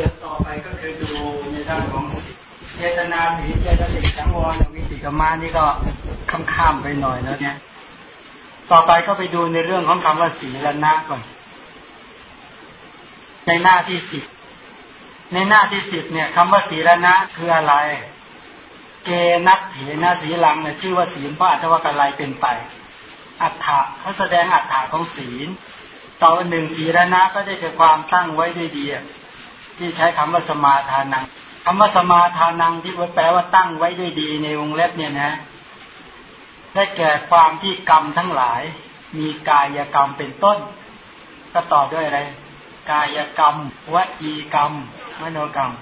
ดี๋ยวต่อไปก็คือดูในด้านของเจตนาสีเจตสิกสังวรวิติกมานี่ก็ข้ามๆไปหน่อยแล้วเนี่ย ต่อไปก็ไปดูในเรื่องของคำว่าสีละนะก่อน ในหน้าที่สิบในหน้าที่สิบเนี่ยคำว่าสีละนะคืออะไร เกนักเถนะสีลังเนี่ยชื่อว่าศีลเพราะอัตวกอะไรเป็นไป อัฏฐะเขาแสดงอัฏฐะของศีลต่อหนึ่งสีละนะก็ได้เกิดความตั้งไว้ด้วยดี ที่ใช้คำว่าสมาทานังคำว่าสมาทานังที่แปลว่าตั้งไว้ด้วยดีในวงเล็บเนี่ยนะ ได้แก่ความที่กรรมทั้งหลาย มีกายกรรมเป็นต้น ก็ต่อด้วยอะไร กายกรรมวจีกรรม มโนกรรม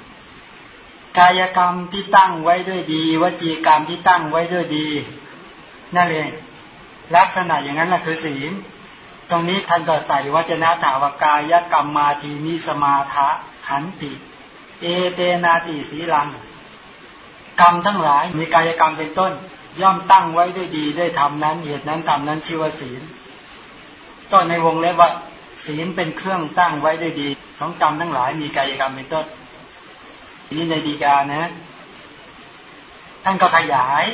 กายกรรมที่ตั้งไว้ด้วยดีวจีกรรมที่ตั้งไว้ด้วยดี นั่นเองลักษณะอย่างนั้นแหละคือศีลตรงนี้ท่านก็ใส่วจนะถาวกายกรรมมาทีนิสมาทะ หันติ เอเตนาติสีลัง กรรมทั้งหลายมีกายกรรมเป็นต้น ย่อมตั้งไว้ด้วยดีด้วยทำนั้น เหตุนั้นทำนั้นชื่อว่าศีลก็ในวงเล็บว่าศีลเป็นเครื่องตั้งไว้ด้วยดี ของกรรมทั้งหลายมีกายกรรมเป็นต้นนี่ในดีกานะ ท่านก็ขยาย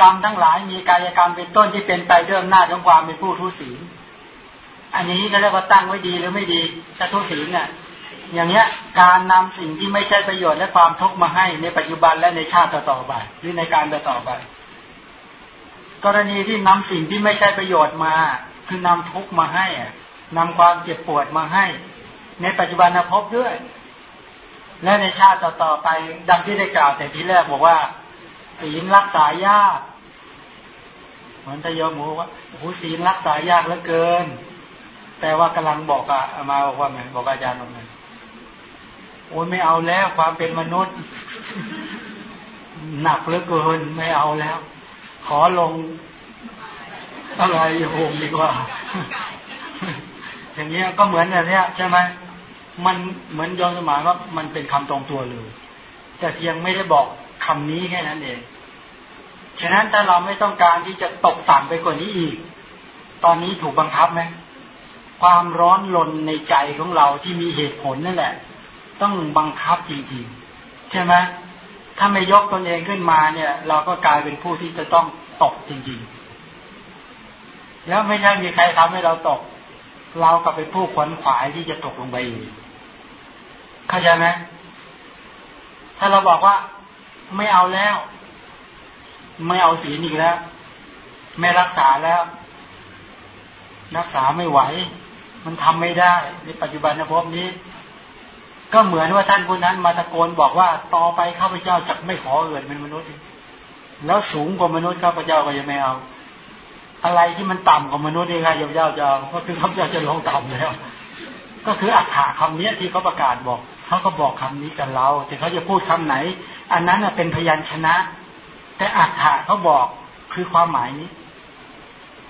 กรรมทั้งหลายมีกายกรรมเป็นต้นที่เป็นไปด้วยอำนาจของความเป็นผู้ทุศีลอันนี้ก็เรียกว่าตั้งไว้ดีหรือไม่ดีถ้าทุศีลเนี่ย อย่างเนี้ยการนำสิ่งที่ไม่ใช่ประโยชน์และความทุกข์มาให้ในปัจจุบันและในชาติต่อไปหรือในการต่อไปกรณีที่นำสิ่งที่ไม่ใช่ประโยชน์มา คือนำทุกข์มาให้นำความเจ็บปวดมาให้ ในปัจจุบันภพด้วย และในชาติต่อๆไป ดังที่ได้กล่าวแต่ทีแรกบอกว่า ศีลรักษายากเหมือนทยมหมูว่าโอ้ศีลรักษายากเหลือเกิน แต่ว่ากำลังบอกอะมาบอกว่าไงบอกอาจารย์ว่าไง โอ้ยไม่เอาแล้วความเป็นมนุษย์ หนักเหลือเกินไม่เอาแล้ว ขอลงอะไรโหงดีกว่า อย่างเงี้ยก็เหมือนอย่างเนี้ยใช่ไหมมันเหมือนย้อนสมัยว่ามันเป็นคำตรงตัวเลย แต่เพียงไม่ได้บอกคำนี้แค่นั้นเองฉะนั้นถ้าเราไม่ต้องการที่จะตกต่ำไปกว่านี้อีก ตอนนี้ถูกบังคับไหมความร้อนลนในใจของเราที่มีเหตุผลนั่นแหละ ต้องบังคับจริงๆใช่ไหมถ้าไม่ยกตนเองขึ้นมาเนี่ย เราก็กลายเป็นผู้ที่จะต้องตกจริงๆ แล้วไม่ใช่มีใครทำให้เราตก เราก็เป็นผู้ขวนขวายที่จะตกลงไปอีกเข้าใจไหมถ้าเราบอกว่าไม่เอาแล้ว ไม่เอาศีลอีกแล้ว ไม่รักษาแล้ว รักษาไม่ไหว มันทำไม่ได้ ในปัจจุบันนะพบนี้ ก็เหมือนว่าท่านผู้นั้นมาตะโกนบอกว่าต่อไปข้าพเจ้าจะไม่ขอเอื่นเป็นมนุษย์ แล้วสูงกว่ามนุษย์ข้าพเจ้าก็ยังไม่เอา อะไรที่มันต่ำกว่ามนุษย์นี่ค่ะยาวๆจะก็คือข้าพเจ้าจะลงต่ำแล้ว ก็คืออัฏฐาคำนี้ที่เขาประกาศบอกเขาก็บอกคำนี้กับเราแต่เขาจะพูดคำไหน อันนั้นเป็นพยัญชนะ แต่อัฏฐาเขาบอกคือความหมายนี้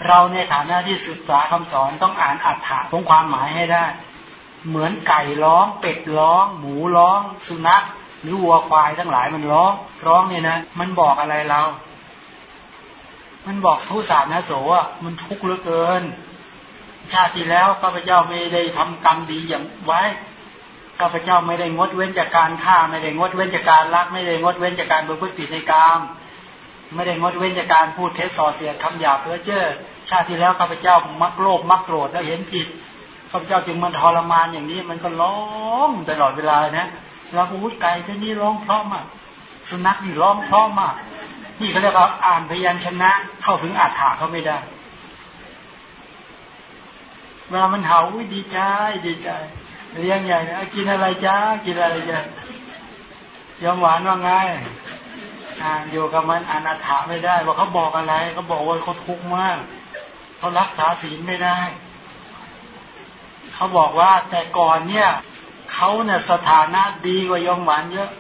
เราในฐานะที่ศึกษาคำสอนต้องอ่านอัฏฐะของความหมายให้ได้ เหมือนไก่ร้องเป็ดร้อง หมูร้อง สุนัขหรือวัวควายทั้งหลายมันร้องร้องเนี่ยนะมันบอกอะไรเรา มันบอกทุสานะโสอะมันทุกข์เหลือเกิน ชาติที่แล้วข้าพเจ้าไม่ได้ทำกรรมดีอย่างไว้ข้าพเจ้าไม่ได้งดเว้นจากการฆ่าไม่ได้งดเว้นจากการลัก ไม่ได้งดเว้นจากการประพฤติผิดในกามไม่ได้งดเว้นจากการพูดเท็จส่อเสียดคำหยาบเพ้อเจ้อชาติที่แล้วข้าพเจ้ามักโลภมักโกรธแล้วเห็นผิด ข้าพเจ้าจึงมันทรมานอย่างนี้ มันก็ร้องตลอดเวลานะแล้วอุ้ไก่ตัวนี้ร้องเพราะมาก สุนัขนี่ร้องเพราะมาก นี่เขาเรียกว่าอ่านพยัญชนะ เข้าถึงอัฏฐาเขาไม่ได้เวลามันเห่าดีใจดีใจเลี้ยงใหญ่นะกินอะไรจ้ากินอะไรจ้ายอมหวานว่าไงอ่านอยู่กับมันอ่านอัฏฐาไม่ได้ว่าเขาบอกอะไรเขาบอกว่าเขาทุกข์มากเขารักษาศีลไม่ได้ เขาบอกว่าแต่ก่อนเนี่ยเขาเนี่ยสถานะดีกว่ายมหวานเยอะ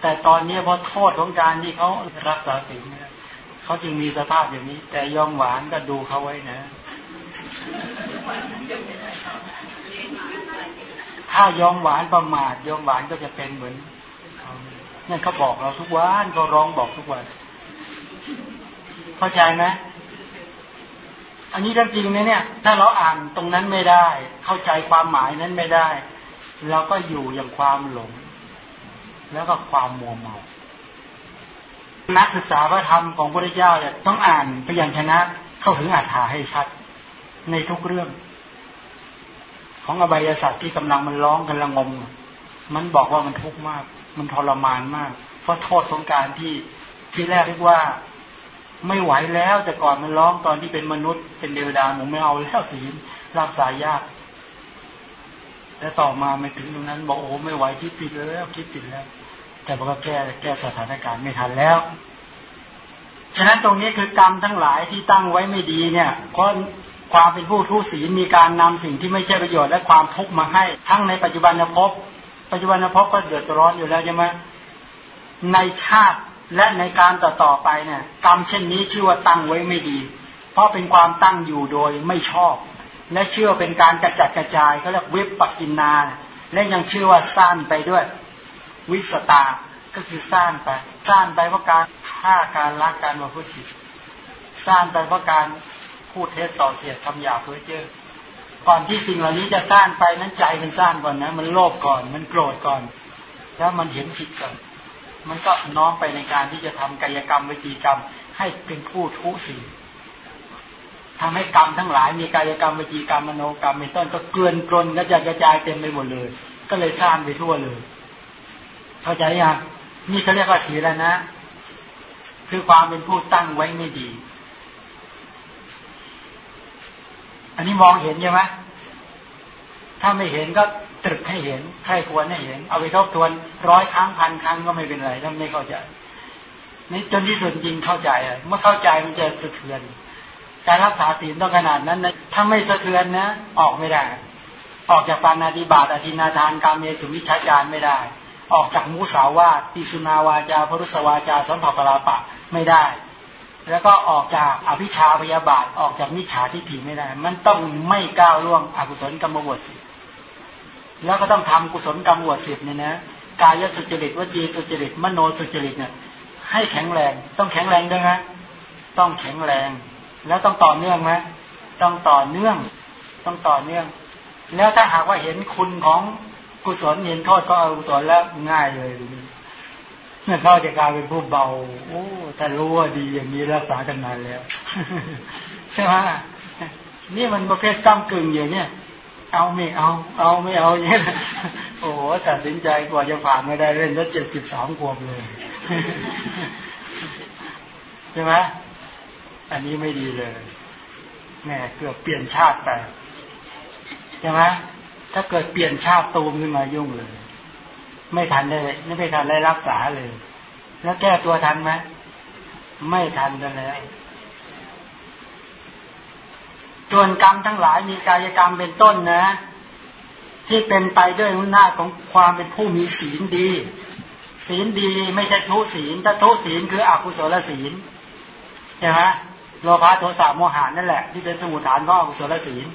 แต่ตอนนี้เพราะโทษของการที่เขารักษาศีลเนี่ยเขาจึงมีสภาพอย่างนี้ แต่ยอมหวานก็ดูเขาไว้นะ ถ้ายอมหวานประมาทยอมหวานก็จะเป็นเหมือนนั่นเขาบอกเราทุกวันเขาร้องบอกทุกวัน เข้าใจไหม อันนี้เรื่องจริงนะเนี่ย ถ้าเราอ่านตรงนั้นไม่ได้ เข้าใจความหมายนั้นไม่ได้ เราก็อยู่อย่างความหลง แล้วก็ความมัวเมา นักศึกษาพระธรรมของพระเจ้าเนี่ยต้องอ่านพยัญชนะเข้าถึงอัฏฐาให้ชัด ในทุกเรื่อง ของอบายศาสตว์ที่กำลังมันร้องกันละงม มันบอกว่ามันทุกข์มาก มันทรมานมาก เพราะโทษของการที่ที่แรกเรียกว่า ไม่ไหวแล้วแต่ก่อนมันร้องตอนที่เป็นมนุษย์เป็นเดวดาผมไม่เอาแล้วศีลรักษายากแต่ต่อมาไม่ถึงตรงนั้น บอกโอ้ไม่ไหวคิดติดแล้วคิดติดแล้ว แต่มันก็แก้แก้สถานการณ์ไม่ทันแล้ว ฉะนั้นตรงนี้คือกรรมทั้งหลายที่ตั้งไว้ไม่ดีเนี่ยเพราะความเป็นผู้ทุศีลมีการนำสิ่งที่ไม่ใช่ประโยชน์และความทุกข์มาให้ ทั้งในปัจจุบันภพปัจจุบันภพก็เดือดร้อนอยู่แล้วใช่ไหมในชาติ และในการต่อต่อไปเนี่ยกรรมเช่นนี้ชื่อว่าตั้งไว้ไม่ดี เพราะเป็นความตั้งอยู่โดยไม่ชอบ และเชื่อเป็นการกระจัดกระจายเขาเรียกวิปปักินนา และยังชื่อว่าสร้างไปด้วย วิสตา ก็คือสร้างไปสร้างไปเพราะการฆ่าการลักการมาพูดผิดสร้างไปเพราะการพูดเท็จส่อเสียดทำหยาเพื่อเจอก่อนที่สิ่งเหล่านี้จะสร้างไปนั้นใจมันสร้างก่อนนะ มันโลภก่อน มันโกรธก่อน แล้วมันเห็นผิดก่อน มันก็น้อมไปในการที่จะทำกายกรรมวิจีกรรม ให้เป็นผู้ทุศีลทำให้กรรมทั้งหลายมีกายกรรมวิจีกรรมมโนกรรมเป็นต้นก็เกลื่อนกลนกระจายกระจายเต็มไปหมดเลย ก็เลยสร้างไปทั่วเลย เข้าใจยังนี่เขาเรียกว่าศีแลนะ คือความเป็นผู้ตั้งไว้ไม่ดี อันนี้มองเห็นใช่ไหมถ้าไม่เห็นก็ ตรึกให้เห็นใครควรให้เห็น เอาไปทบทวนร้อยครั้งพันครั้งก็ไม่เป็นไรถ้าไม่เข้าใจนี่จนที่สุดจริงเข้าใจอะเมื่อเข้าใจมันจะสะเทือน การรักษาศีลต้องขนาดนั้นนะถ้าไม่สะเทือนนะ ออกไม่ได้ ออกจากปานาติบาตอธินาทานการเมสุวิชาจารไม่ได้ ออกจากมุสาวาติสุนาวาจาพรุสวาจาสัมผัสปราปะไม่ได้ แล้วก็ออกจากอภิชาพยาบาทออกจากมิจฉาทิฏฐิไม่ได้ มันต้องไม่ก้าวล่วงอกุศลกรรมบทสิ แล้วก็ต้องทำกุศลกรรมบวชสิบเนี่ยนะกายสุจริตวจีสุจริตมโนสุจริตเนี่ยให้แข็งแรง ต้องแข็งแรงด้วยนะต้องแข็งแรง แล้วต้องต่อเนื่องไหมต้องต่อเนื่อง ต้องต่อเนื่อง แล้วถ้าหากว่าเห็นคุณของกุศลเห็นโทษก็เอากุศลแล้วง่ายเลยเนี่ยเขาจะกลายเป็นผู้เบา โอ้แต่รู้ว่าดีอย่างนี้รักษากันนานแล้วใช่ไหมนี่มันประเภทก้ากึ่งอย่างเนี้ย เอาไม่เอา เอาไม่เอาอย่างนี้โอ้โหตัดสินใจกว่าจะผ่านไม่ได้เล่นแล้วเจ็ดสิบสองขวบเลยใช่ไหมอันนี้ไม่ดีเลยแม่เกือบเปลี่ยนชาติไปใช่ไหมถ้าเกิดเปลี่ยนชาติตูมขึ้นมายุ่งเลย ไม่ทันเลยไม่ไปทันได้รักษาเลย แล้วแก้ตัวทันไหมไม่ทันกันแล้ว ส่วนกรรมทั้งหลายมีกายกรรมเป็นต้นนะ ที่เป็นไปด้วยอำนาจของความเป็นผู้มีศีลดี ศีลดีไม่ใช่ทุศีลถ้าทุศีลคืออกุศลศีลใช่ไหมโลภะโทสะโมหานั่นแหละ ที่เป็นสมุทฐานของอกุศลศีล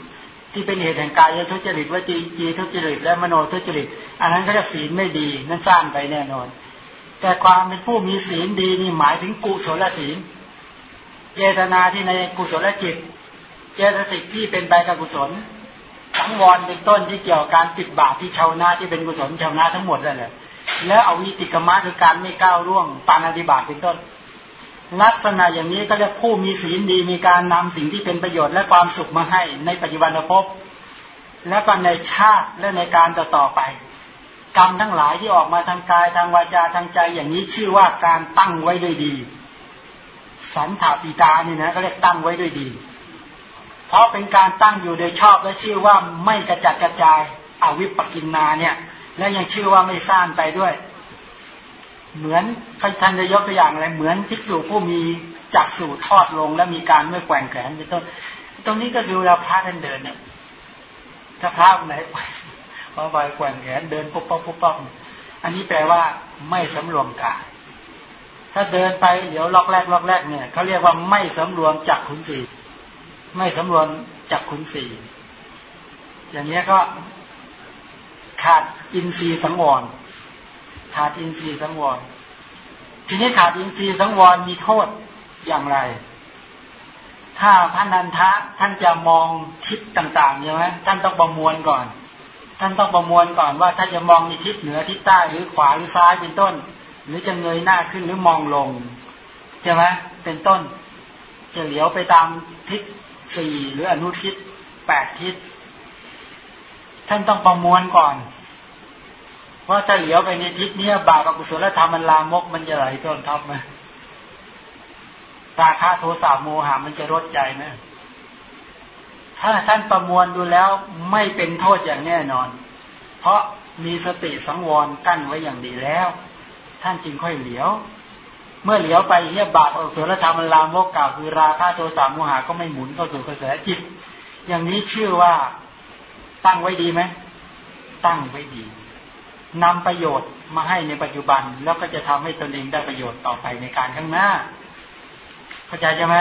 ที่เป็นเหตุแห่งกายทุจริตวจีจีทุจริตและมโนทุจริต อันนั้นก็จะศีลไม่ดีนั่นสร้างไปแน่นอน แต่ความเป็นผู้มีศีลดีนี่หมายถึงกุศลศีลเจตนาที่ในกุศลจิต เจตสิกที่เป็นใบกกุศลสังวรเป็นต้นที่เกี่ยวกับการติดบาปที่ชาวนาที่เป็นกุศลชาวนาทั้งหมดนั่นแหละแล้วเอาวิติกรรมะคือการไม่ก้าวล่วงปานาติบาตเป็นต้น ลักษณะอย่างนี้ก็เรียกผู้มีศีลดีมีการนำสิ่งที่เป็นประโยชน์และความสุขมาให้ในปัจจุบันภพและก็ในชาติและในการต่อต่อไป กรรมทั้งหลายที่ออกมาทางกายทางวาจาทางใจอย่างนี้ชื่อว่าการตั้งไว้ด้วยดี สันถาปิตานี่นะก็เรียกตั้งไว้ด้วยดี เพราะเป็นการตั้งอยู่โดยชอบและชื่อว่าไม่กระจัดกระจายอวิปกินนาเนี่ย และยังชื่อว่าไม่สร้างไปด้วย เหมือนท่านจะยกตัวอย่างอะไรเหมือนภิกษุผู้มีจักสู่ทอดลง และมีการไม่แกว่งแขนเป็นต้นตรงนี้ก็คือเวลาพระท่านเดินเนี่ยถ้าพระไหนพอไปแกว่งแขนเดินปุ๊บปุ๊บปุ๊บปุ๊บอันนี้แปลว่าไม่สำรวมกายถ้าเดินไปเดี๋ยวล็อกแรกล็อกแรกเนี่ยเขาเรียกว่าไม่สำรวมจักขุนสี ไม่สำรวมจากขุนสีอย่างนี้ก็ขาดอินทรีย์สังวร ขาดอินทรีย์สังวร ทีนี้ขาดอินทรีย์สังวรมีโทษอย่างไร ถ้าพระนันทะท่านจะมองทิศต่างๆใช่ไหมท่านต้องประมวลก่อน ท่านต้องประมวลก่อนว่า ถ้าจะมองในทิศเหนือทิศใต้หรือขวาหรือซ้ายเป็นต้น หรือจะเงยหน้าขึ้นหรือมองลงใช่ไหมเป็นต้น จะเหลียวไปตามทิศ สี่หรืออนุทิศแปดทิศ ท่านต้องประมวลก่อนว่าถ้าเหลียวไปในทิศนี้บาปอกุศลธรรมมันลามกมันจะไหลต้นทับไหมราคาโทสะโมหะมันจะลดใจไหมถ้าท่านประมวลดูแล้วไม่เป็นโทษอย่างแน่นอน เพราะมีสติสังวรกั้นไว้อย่างดีแล้ว ท่านจึงค่อยเหลียว เมื่อเหลียวไปเนี่ยบาปอสุรธรรมมันลามกกล่าวคือราคาโทสะโมหะก็ไม่หมุนเข้าสู่กระแสจิต อย่างนี้ชื่อว่าตั้งไว้ดีไหมตั้งไว้ดีนำประโยชน์มาให้ในปัจจุบันแล้วก็จะทำให้ตนเองได้ประโยชน์ต่อไปในการข้างหน้า เข้าใจใช่ไหม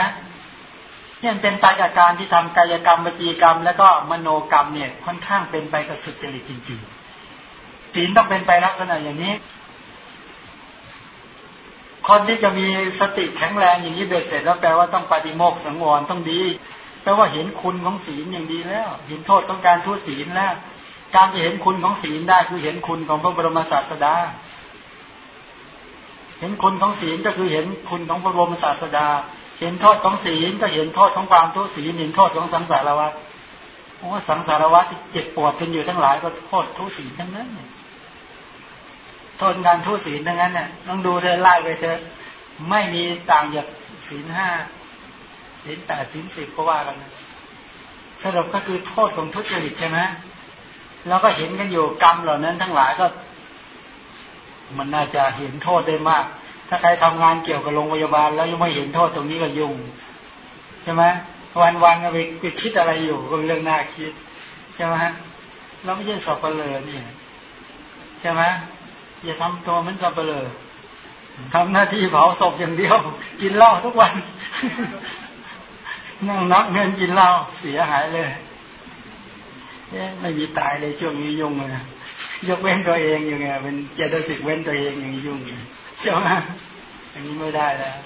เนี่ยเป็นไปกับการที่ทำกายกรรมวจีกรรม แล้วก็มโนกรรมเนี่ยค่อนข้างเป็นไปกับสุจริตจริงๆศีลต้องเป็นไปลักษณะอย่างนี้ คนที่จะมีสติแข็งแรงอย่างนี้เบ็ดเสร็จแล้วแปลว่าต้องปฏิโมกสังวรต้องดี แปลว่าเห็นคุณของศีลอย่างดีแล้ว เห็นโทษของการทุศีลแล้ว การจะเห็นคุณของศีลได้คือเห็นคุณของพระบรมศาสดา เห็นคุณของศีลก็คือเห็นคุณของพระบรมศาสดา เห็นโทษของศีลก็เห็นโทษของความทุศีลเห็นโทษของสังสารวัฏโอ้สังสารวัฏที่เจ็บปวดกันอยู่ทั้งหลายก็โทษทุศีลทั้งนั้นเนี่ย ทษการทุศีลทั้งนั้นเนี่ยต้องดูเธอไล่ไปเถอไม่มีต่างจากศีลห้าศีลแปดศีลสิบก็ว่ากันสรุปก็คือโทษของทุจริตใช่ไหมแล้วก็เห็นกันอยู่กรรมเหล่านั้นทั้งหลายก็ มันน่าจะเห็นโทษได้มาก ถ้าใครทำงานเกี่ยวกับโรงพยาบาล แล้วยังไม่เห็นโทษตรงนี้ก็ยุ่งใช่ไหมวันวันก็ไปคิดอะไรอยู่ก็เรื่องน่าคิดใช่ไหมเราไม่ใช่สับเปลือนี่ใช่ไหม อย่าทำตัวเหมือนสับเปลือทำหน้าที่เผาศพอย่างเดียว กินเหล้าทุกวัน นั่งนับเงินกินเหล้าเสียหายเลยไม่มีตายเลยช่วงนี้ยุ่งเลยยกเว้นตัวเองอยู่ไงเป็นเจตสิกเว้นตัวเองอย่างยุ่งใช่ไหมอันนี้ไม่ได้แล้ว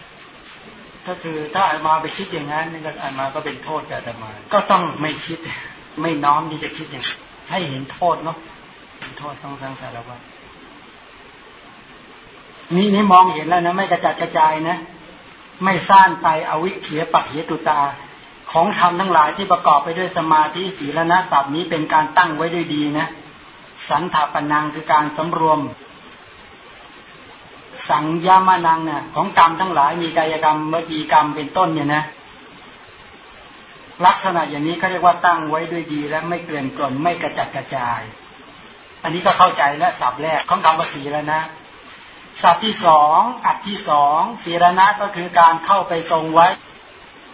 ก็คือถ้าอามาไปคิดอย่างนั้นนี่ก็อามาก็เป็นโทษแก่อามา ก็ต้องไม่คิด ไม่น้อมที่จะคิดอย่างให้เห็นโทษเนาะโทษต้องสร้างสารวัต นี่นี่มองเห็นแล้วนะไม่กระจัดกระจายนะ ไม่ซ่านไปอวิเขียปักเหตุตา ของธรรมทั้งหลายที่ประกอบไปด้วยสมาธิศีลนะสับนี้เป็นการตั้งไว้ด้วยดีนะ สันถาปนังคือการสำรวม สังยามานังเนี่ยของกรรมทั้งหลายมีกายกรรมเมื่อกีกรรมเป็นต้นเนี่ยนะลักษณะอย่างนี้เขาเรียกว่าตั้งไว้ด้วยดีและไม่เกลื่อนกลนไม่กระจัดกระจาย อันนี้ก็เข้าใจและสับแรกของคำว่าสีแล้วนะ สับที่สองอัดที่สองสีรณะก็คือการเข้าไปทรงไว้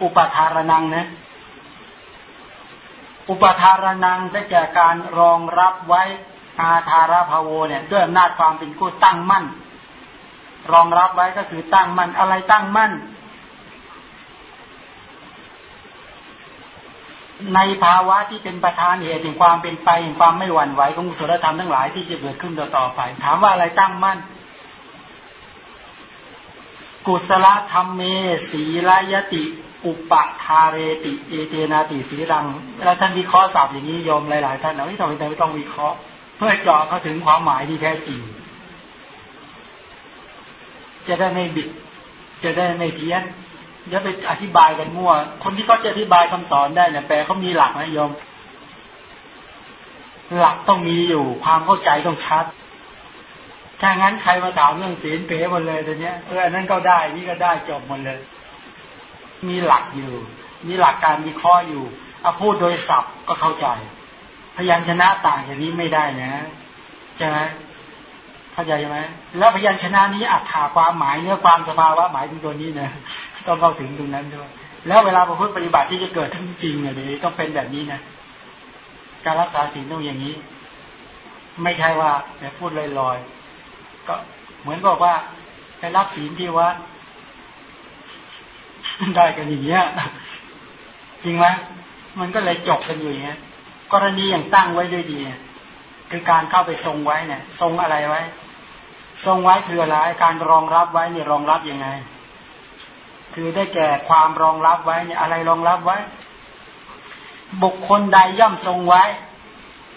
อุปทารนังนะอุปทารนังจะแก่การรองรับไว้อาธาราภาโวเนี่ยด้วยอำนาจความเป็นผู้ตั้งมั่น รองรับไว้ก็คือตั้งมั่นอะไรตั้งมั่น ในภาวะที่เป็นประธานเหตุแห่งความเป็นไปแห่งความไม่หวั่นไหวของสุรธรรมทั้งหลายที่จะเกิดขึ้นต่อไป ถามว่าอะไรตั้งมั่น กุศลธรรมเมสีลายติ อุปทาเรติ เอเตนาติสีรัง แล้วท่านวิเคราะห์สับอย่างนี้โยมหลาย ๆ ท่านเอาที่ทำไมไม่ต้องวิเคราะห์ เพื่อเจาะเข้าถึงความหมายที่แท้จริง จะได้ไม่บิด จะได้ไม่เพี้ยนอย่าไปอธิบายกันมั่ว คนที่เขาจะอธิบายคำสอนได้เนี่ยแปลเขามีหลักนะโยม หลักต้องมีอยู่ ความเข้าใจต้องชัด ถ้างั้นใครมาถามเรื่องศีลเป๋หมดเลยตอนเนี้ยเอออันนั้นก็ได้นี่ก็ได้จบหมดเลย มีหลักอยู่ มีหลักการมีข้ออยู่เอาพูดโดยศัพท์ก็เข้าใจ พยัญชนะต่างอย่างนี้ไม่ได้นะใช่ไหมเข้าใจไหมแล้วพยัญชนะนี้อัตถาความหมายเนื้อความสภาวะหมายถึงตัวนี้นะต้องเข้าถึงตรงนั้นด้วยแล้วเวลาประพฤติปฏิบัติที่จะเกิดทั้งจริงเนี่ยต้องเป็นแบบนี้นะการรักษาศีลต้องอย่างนี้ ไม่ใช่ว่าแบบพูดลอยๆ ก็เหมือนบอกว่าไปรับศีลที่วัดได้กันอย่างเงี้ยจริงไหมมันก็เลยจบกันอยู่อย่างเงี้ยกรณีอย่างตั้งไว้ด้วยดีคือการเข้าไปทรงไว้เนี่ย ทรงอะไรไว้ ทรงไว้คืออะไรการรองรับไว้เนี่ยรองรับยังไง คือได้แก่ความรองรับไว้เนี่ยอะไรรองรับไว้ บุคคลใดย่อมทรงไว้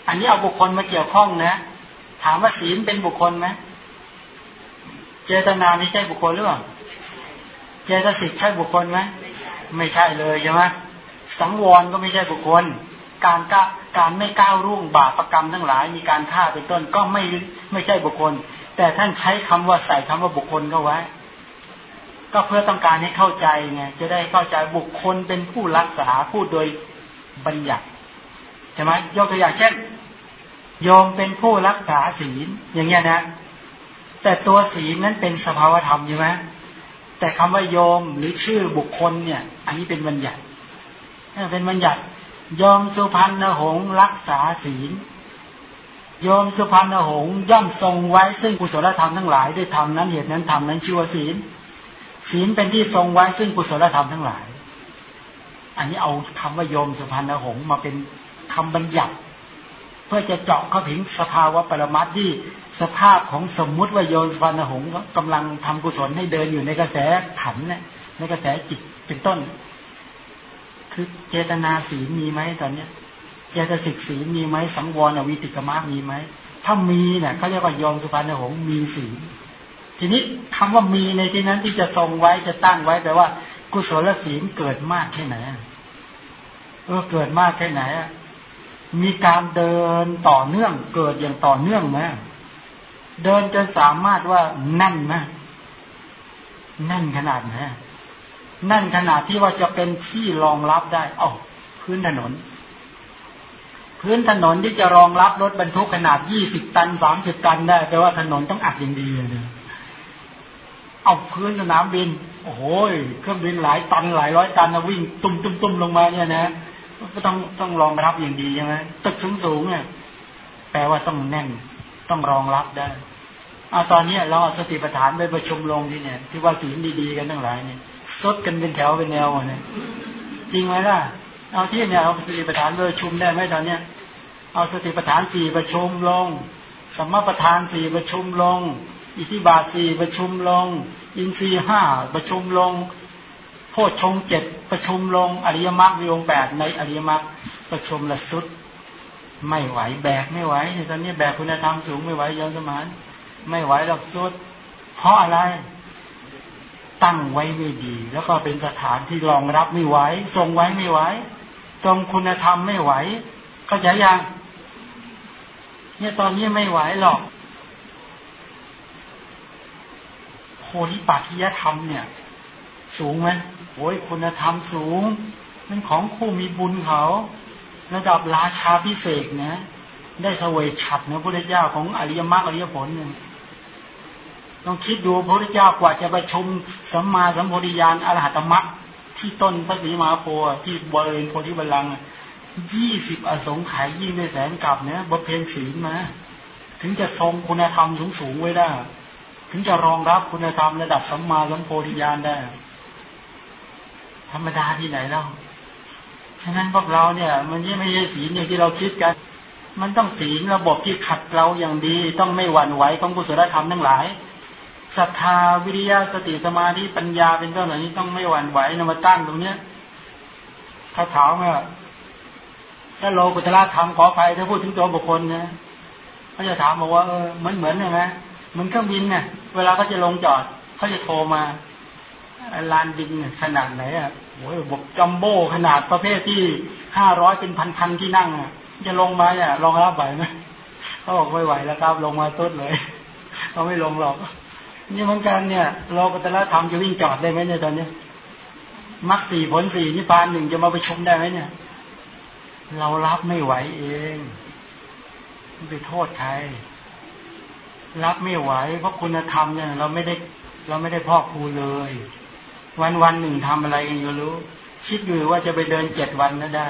อันนี้เอาบุคคลมาเกี่ยวข้องนะ ถามว่าศีลเป็นบุคคลไหม เจตนานี่ใช่บุคคลหรือเปล่า เจตสิกใช่บุคคลไหมไม่ใช่เลยใช่ไหมสังวรก็ไม่ใช่บุคคล การกการไม่ก้าวร่วงบาปประกรรมทั้งหลาย มีการฆ่าเป็นต้นก็ไม่ไม่ใช่บุคคล แต่ท่านใช้คำว่าใส่คำว่าบุคคลเข้าไว้ ก็เพื่อต้องการให้เข้าใจไงจะได้เข้าใจบุคคลเป็นผู้รักษาผู้โดยบัญญัติใช่ไหมยกตัวอย่างเช่น โยมเป็นผู้รักษาศีลอย่างเงี้ยนะ แต่ตัวศีลนั้นเป็นสภาวธรรมใช่ไหมแต่คำว่าโยมหรือชื่อบุคคลเนี่ย อันนี้เป็นบัญญัติเป็นบัญญัติยอมสุพรรณหงรักษาศีลยอมสุพรรณหงย่อมทรงไว้ซึ่งกุศลธรรมทั้งหลายด้วยธรรมนั้นเหตุนั้นธรรมนั้นชื่อว่าศีล ศีลเป็นที่ทรงไว้ซึ่งกุศลธรรมทั้งหลาย อันนี้เอาคำว่าโยมสุพรรณหงมาเป็นคำบัญญัติ พื่อจะเจาะเข้าถึงสภาวะปรมัตที่สภาพของสมมุติว่าโยมสุพรรณหงกำลังทำกุศลให้เดินอยู่ในกระแสขันเนี่ยในกระแสจิตเป็นต้น คือเจตนาศีมีไหมตอนเนี้ย เจตสิกศีมีไหมสังวรอวิติกมรรมีไหมถ้ามีเนี่ยเขาเรียกว่ายอมสุภาณหงมีศีทีนี้คำว่ามีในที่นั้นที่จะทรงไว้จะตั้งไว้แปลว่า กุศลศีลเกิดมากแค่ไหนเออเกิดมากแค่ไหนอะ มีการเดินต่อเนื่องเกิดอย่างต่อเนื่องไหมเดินจนสามารถว่าแน่นไหมแน่นขนาดไหนนั่นขนาดที่ว่าจะเป็นที่รองรับได้ เอาพื้นถนน พื้นถนนที่จะรองรับรถบรรทุกขนาดยี่สิบตันสามสิบตันได้แปลว่าถนนต้องอัดอย่างดีเลยเอาพื้นสนามบิน โอ้โหเครื่องบินหลายตันหลายร้อยตันนะวิ่ง ตุ้มตุ้มตุ้มลงมาเนี่ยนะ ก็ต้องต้องรองรับอย่างดีใช่ไหมตึกสูงสูงเนี่ยแปลว่าต้องแน่นต้องรองรับได้เอาตอนนี้เราเอาสติปัฏฐานไปประชุมลงที่เนี่ย ที่ว่าศีลดีๆกันทั้งหลายเนี่ยซดกันเป็นแถวเป็นแนวเนี่ยจริงไหมล่ะ เอาที่เนี่ยเอาสติปัฏฐานประชุมได้ไหมตอนเนี้ยเอาสติปัฏฐานสี่ประชุมลงสัมมาปัฏฐานสี่ประชุมลง อิทธิบาทสี่ประชุมลง อินทรีห้าประชุมลง โพชฌงเจ็ดประชุมลงอริยมรรคมีองแปดในอริยมรรคประชุมละสุด ไม่ไหวแบกไม่ไหวตอนนี้แบกคุณธรรมสูงไม่ไหวยอมสมานไม่ไหวหรอกสุด เพราะอะไรตั้งไว้ไม่ดี แล้วก็เป็นสถานที่รองรับไม่ไหวทรงไว้ไม่ไหวทรงคุณธรรมไม่ไหวเข้าใจยังเนี่ยตอนนี้ไม่ไหวหรอกโพธิปัจจยธรรมเนี่ย สูงไหมโอ้ยคุณธรรมสูงเป็นของผู้มีบุญเขาระดับราชาพิเศษนะ ได้เสวยฉัดนะพระเจ้าของอริยมรรคอริยผลเนี่ยต้องคิดดูพระพุทธเจ้ากว่าจะประชุมสัมมาสัมโพธิญาณอรหัตมรรคที่ต้นพระศรีมาโพที่บริเวณโพธิบัลลังก์ยี่สิบอสงไขยยิ่งในแสนกับเนี่ยบทเพลงศีลมา ถึงจะทรงคุณธรรมสูงสูงไว้ได้ ถึงจะรองรับคุณธรรมระดับสัมมาสัมโพธิญาณได้ ธรรมดาที่ไหนเล่าฉะนั้นพวกเราเนี่ย มันไม่ใช่ศีลอย่างที่เราคิดกัน มันต้องศีลระบบที่ขัดเราอย่างดี ต้องไม่หวั่นไหวของกุศลธรรมทั้งหลายศรัทธาวิริยะสติสมาธิปัญญาเป็นต้นเหล่านี้ต้องไม่หวั่นไหวนำมาตั้งตรงเนี้ยถ้าถามว่าถ้าโลกุตละธรรมขอใครถ้าพูดถึงตัวบุคคลนะเขาจะถามบอกว่าเออเหมือนเหมือนใช่ไหมมือนเครื่องบินเนี่ยเวลาเขาจะลงจอดเขาจะโทรมา ลานบินขนาดไหนอะโอ้ยบกจัมโบ้ขนาดประเภทที่ห้าร้อยเป็นพันๆที่นั่งอะจะลงมาอะลองรับไหวไหมเขาบอกไม่ไหวแล้วครับ ลงมาต้นเลยเขาไม่ลงหรอก นี่เหมือนกันเนี่ยโลกุตละธรรมจะวิ่งจอดได้ไหมเนี่ยตอนนี้มรรคสี่ผลสี่นิพพานหนึ่งจะมาไปชมได้ไหมเนี่ย เรารับไม่ไหวเองไปโทษใครรับไม่ไหวเพราะคุณธรรมเนี่ย เราไม่ได้ เราไม่ได้พ่อครูเลย วันวันหนึ่งทำอะไรกันก็รู้ คิดอยู่ว่าจะไปเดินเจ็ดวันนั้นได้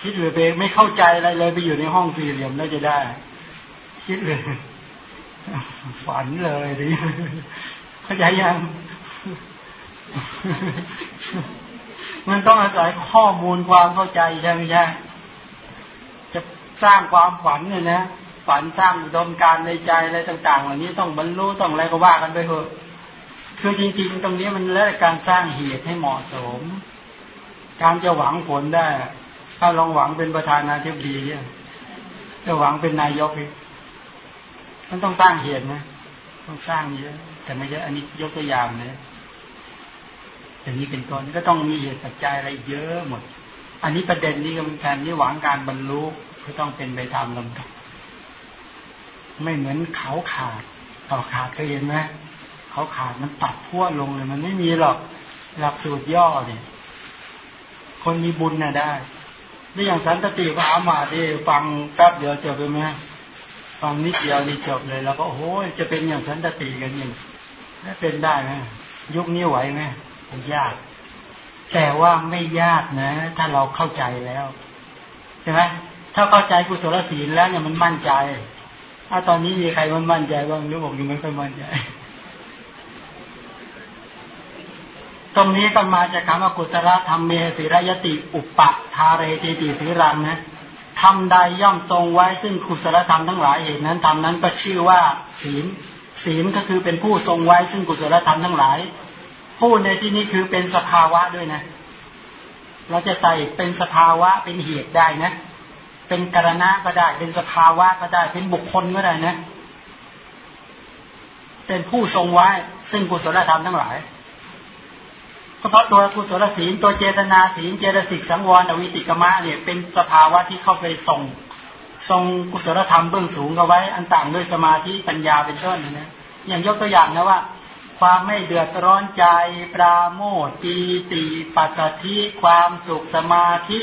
คิดอยู่ไปไม่เข้าใจอะไรเลยไปอยู่ในห้องสี่เหลี่ยมแล้วจะได้ คิดเลยฝันเลยดิเข้าใจยัง มันต้องอาศัยข้อมูลความเข้าใจใช่ไหมใช่จะสร้างความฝันเนี่ยนะฝันสร้างอุดมการในใจอะไรต่าง ๆ เหล่านี้ต้องบรรลุต้องอะไรก็ว่ากันไปเถอะ คือจริงๆ ตรงนี้มันแล้วการสร้างเหตุให้เหมาะสม การจะหวังผลได้ ถ้าลองหวังเป็นประธานาธิบดีเนี่ยจะหวังเป็นนายกมันต้องสร้างเหตุนะต้องสร้างเยอะแต่ไม่ใช่อันนี้ยกตัวอย่างนะอย่างนี้เป็นต้นก็ต้องมีเหตุปัจจัยอะไรเยอะหมด อันนี้ประเด็นนี้ก็เป็นการที่หวังการบรรลุก็ต้องเป็นไปตามลำดับไม่เหมือนเขาขาดเขาขาดเคยเห็นไหม เขาขาดมันตัดพั่วลงเลย มันไม่มีหรอกหลักสูตรย่อเนี่ยคนมีบุญน่ะได้นี่อย่างสันตติพระอามาที่ฟังแป๊บเดียวจบไปไหมฟังนิดเดียวนี่จบเลย แล้วก็โอ้ยจะเป็นอย่างสันตติกันยังไม่เป็นได้ไหมยุคนี้ไหวไหมยาก แต่ว่าไม่ยากนะ ถ้าเราเข้าใจแล้วใช่ไหมถ้าเข้าใจกุศลศีลแล้วเนี่ยมันมั่นใจถ้าตอนนี้มีใครมันมั่นใจบ้างหรือบอกยังไม่ค่อยมั่นใจ ตรงนี้ก็มาจากคำว่ากุศลธรรมเมสิรยติ อุปะทาเรติติสิรังนะทำใดย่อมทรงไว้ซึ่งกุศลธรรมทั้งหลายเหตุนั้นทำนั้นก็ชื่อว่าศีล ศีลก็คือเป็นผู้ทรงไว้ซึ่งกุศลธรรมทั้งหลาย ผู้ในที่นี้คือเป็นสภาวะด้วยนะ เราจะใส่เป็นสภาวะเป็นเหตุได้นะ เป็นกรณะก็ได้ เป็นสภาวะก็ได้ เป็นบุคคลก็ได้นะ เป็นผู้ทรงไว้ซึ่งกุศลธรรมทั้งหลาย ก็เพราะตัวกุศลศีลตัวเจตนาศีลเจตสิกสังวรอวิติกมะเนี่ยเป็นสภาวะที่เข้าไปส่งทรงกุศลธรรมเบื้องสูงเอาไว้ อันต่างด้วยสมาธิปัญญาเป็นต้นนะอย่างยกตัวอย่างนะว่า ความไม่เดือดร้อนใจ ปราโมทปีติปัสสธิความสุขสมาธิ